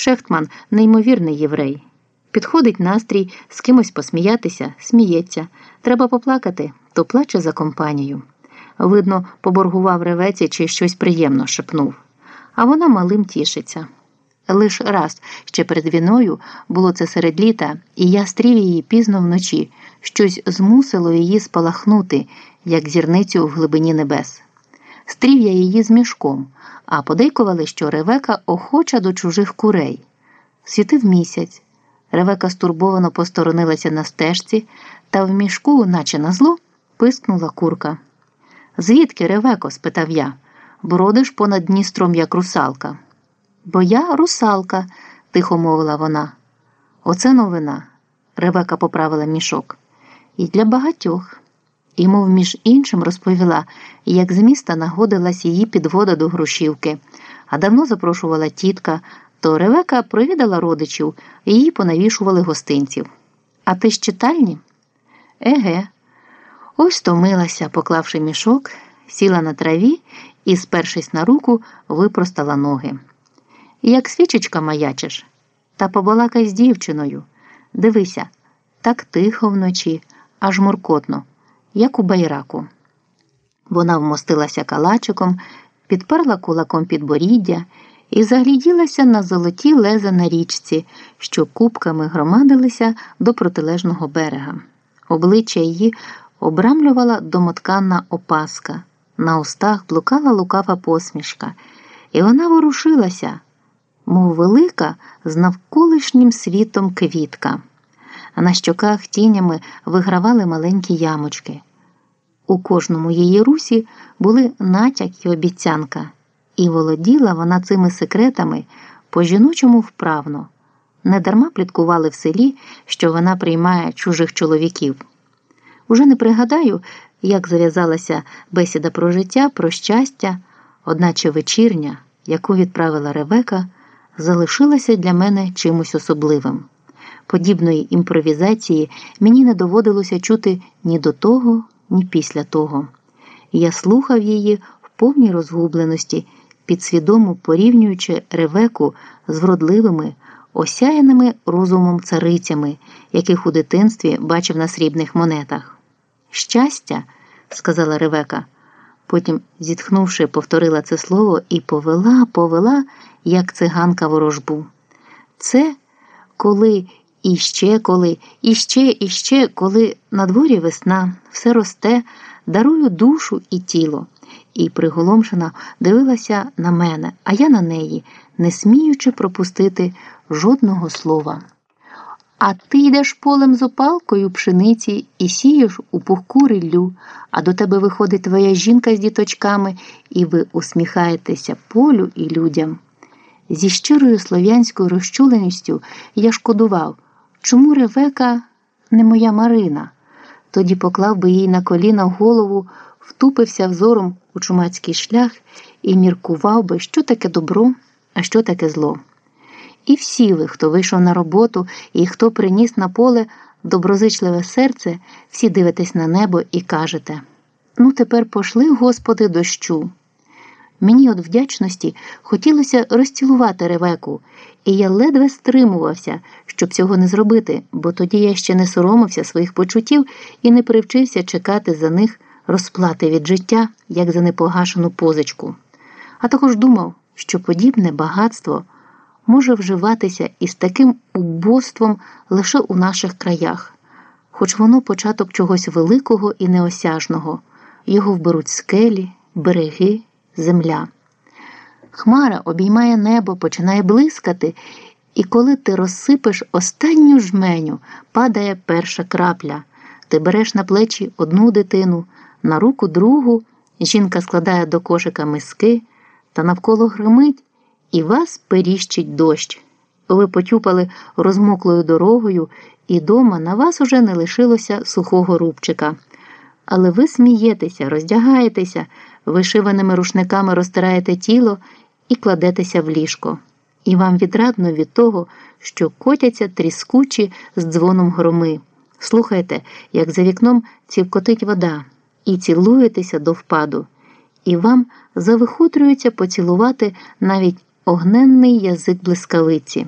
Шехтман неймовірний єврей. Підходить настрій, з кимось посміятися, сміється. Треба поплакати, то плаче за компанію. Видно, поборгував ревеці чи щось приємно шепнув. А вона малим тішиться. Лиш раз ще перед війною було це серед літа, і я стрів її пізно вночі, щось змусило її спалахнути, як зірницю в глибині небес. Стрів я її з мішком, а подейкували, що ревека охоча до чужих курей. Світив місяць. Ревека стурбовано посторонилася на стежці, та в мішку, наче на зло, пискнула курка. Звідки, Ревеко? спитав я. Бродиш понад Дністром, як русалка. Бо я русалка, тихо мовила вона. Оце новина. Ревека поправила мішок. І для багатьох. І, мов між іншим, розповіла, як з міста нагодилась її підвода до Грушівки, а давно запрошувала тітка, то Ревека провідала родичів, і її понавішували гостинців. А ти з читальні? Еге. Ось стомилася, поклавши мішок, сіла на траві і, спершись на руку, випростала ноги. Як свічечка маячиш, та побалакай з дівчиною. Дивися, так тихо вночі, аж муркотно, як у байраку. Вона вмостилася калачиком, підперла кулаком підборіддя і загляділася на золоті леза на річці, що купками громадилися до протилежного берега. Обличчя її обрамлювала домотканна опаска, на устах блукала лукава посмішка, і вона ворушилася, мов велика з навколишнім світом квітка, а на щоках тінями вигравали маленькі ямочки. У кожному її русі були натяк і обіцянка, і володіла вона цими секретами по жіночому вправно. Недарма пліткували в селі, що вона приймає чужих чоловіків. Уже не пригадаю, як зав'язалася бесіда про життя, про щастя, одначе вечірня, яку відправила Ревека, залишилася для мене чимось особливим. Подібної імпровізації мені не доводилося чути ні до того, ні після того. Я слухав її в повній розгубленості, підсвідомо порівнюючи Ревеку з вродливими, осяяними розумом царицями, яких у дитинстві бачив на срібних монетах. Щастя, сказала Ревека, потім, зітхнувши, повторила це слово і повела, повела, як циганка ворожбу. Це коли іще коли, іще, іще, коли на дворі весна, все росте, дарую душу і тіло. І приголомшена дивилася на мене, а я на неї, не сміючи пропустити жодного слова. А ти йдеш полем з опалкою пшениці і сієш у пухку риллю, а до тебе виходить твоя жінка з діточками, і ви усміхаєтеся полю і людям. Зі щирою слов'янською розчуленістю я шкодував, чому Ревека не моя Марина. Тоді поклав би їй на коліна голову, втупився взором у чумацький шлях і міркував би, що таке добро, а що таке зло. І всі ви, хто вийшов на роботу і хто приніс на поле доброзичливе серце, всі дивитесь на небо і кажете: Ну, тепер пошли, Господи, дощу. Мені від вдячності хотілося розцілувати ревеку, і я ледве стримувався, щоб цього не зробити, бо тоді я ще не соромився своїх почуттів і не привчився чекати за них розплати від життя, як за непогашену позичку. А також думав, що подібне багатство може вживатися із таким убоством лише у наших краях, хоч воно початок чогось великого і неосяжного, його вберуть скелі, береги, земля. Хмара обіймає небо, починає блискати, і коли ти розсипеш останню жменю, падає перша крапля. Ти береш на плечі одну дитину, на руку другу, жінка складає до кошика миски, та навколо гримить і вас періщить дощ. Ви потюпали розмоклою дорогою, і дома на вас уже не лишилося сухого рубчика. Але ви смієтеся, роздягаєтеся, вишиваними рушниками розтираєте тіло і кладетеся в ліжко. І вам відрадно від того, що котяться тріскучі з дзвоном громи. Слухайте, як за вікном цівкотить вода, і цілуєтеся до впаду, і вам завихотрюється поцілувати навіть огненний язик блискавиці.